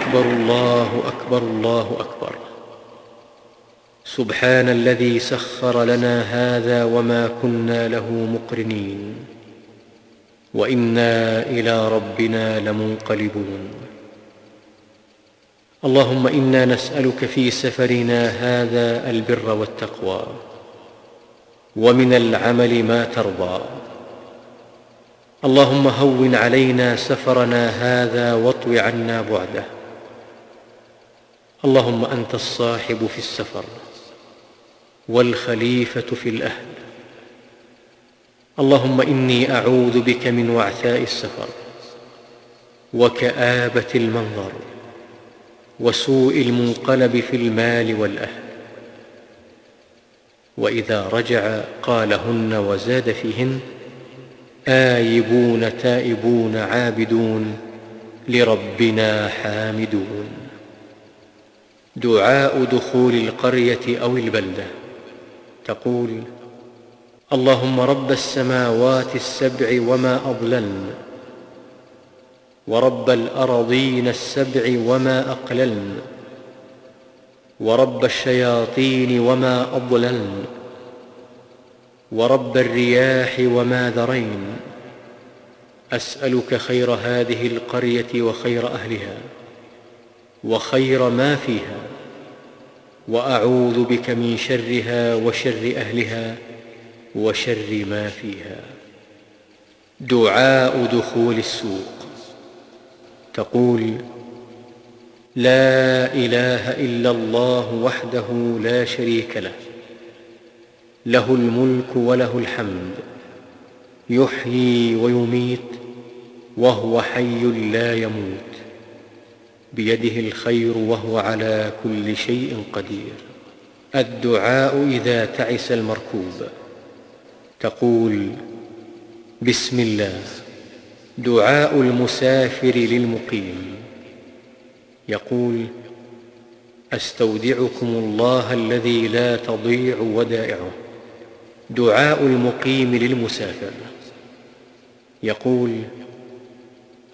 أكبر الله أكبر الله أكبر. سبحان الذي سخر لنا هذا وما كنا له مقرنين. وإنا إلى ربنا لمنقلبون. اللهم إنا نسألك في سفرنا هذا البر والتقوى. ومن العمل ما ترضى. اللهم هون علينا سفرنا هذا واطو عنا بعده. اللهم أنت الصاحب في السفر والخليفة في الأهل. اللهم إني أعوذ بك من وعثاء السفر وكآبة المنظر وسوء المنقلب في المال والأهل. وإذا رجع قالهن وزاد فيهن آيبون تائبون عابدون لربنا حامدون. دعاء دخول القرية أو البلدة. تقول اللهم رب السماوات السبع وما اضللن ورب الأرضين السبع وما اقللن ورب الشياطين وما اضللن ورب الرياح وما ذرين. أسألك خير هذه القرية وخير أهلها وخير ما فيها. وأعوذ بك من شرها وشر أهلها وشر ما فيها. دعاء دخول السوق. تقول لا إله إلا الله وحده لا شريك له. له الملك وله الحمد. يحيي ويميت وهو حي لا يموت. بيده الخير وهو على كل شيء قدير. الدعاء إذا تعس المركوب. تقول بسم الله. دعاء المسافر للمقيم. يقول أستودعكم الله الذي لا تضيع ودائعه. دعاء المقيم للمسافر. يقول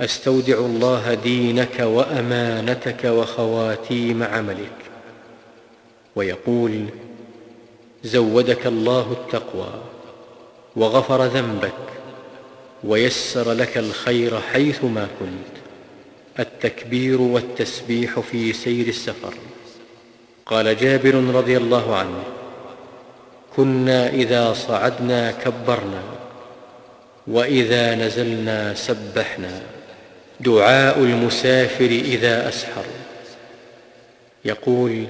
أستودع الله دينك وأمانتك وخواتيم عملك. ويقول زودك الله التقوى وغفر ذنبك ويسر لك الخير حيثما كنت. التكبير والتسبيح في سير السفر. قال جابر رضي الله عنه كنا إذا صعدنا كبرنا وإذا نزلنا سبحنا. دعاء المسافر إذا أسحر. يقول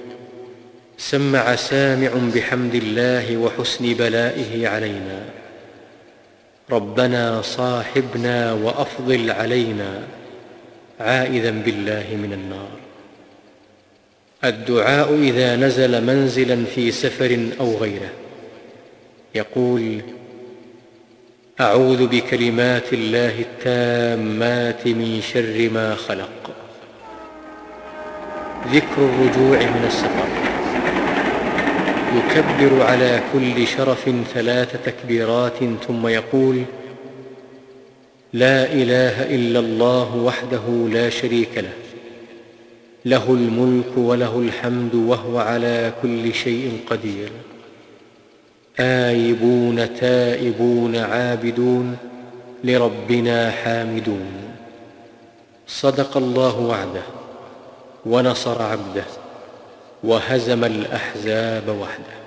سمع سامع بحمد الله وحسن بلائه علينا. ربنا صاحبنا وأفضل علينا عائذا بالله من النار. الدعاء إذا نزل منزلا في سفر أو غيره. يقول أعوذ بكلمات الله التامات من شر ما خلق. ذكر الرجوع من السفر. يكبر على كل شرف ثلاث تكبيرات ثم يقول لا إله إلا الله وحده لا شريك له. له الملك وله الحمد وهو على كل شيء قدير. ايبون تائبون عابدون لربنا حامدون. صدق الله وعده ونصر عبده وهزم الأحزاب وحده.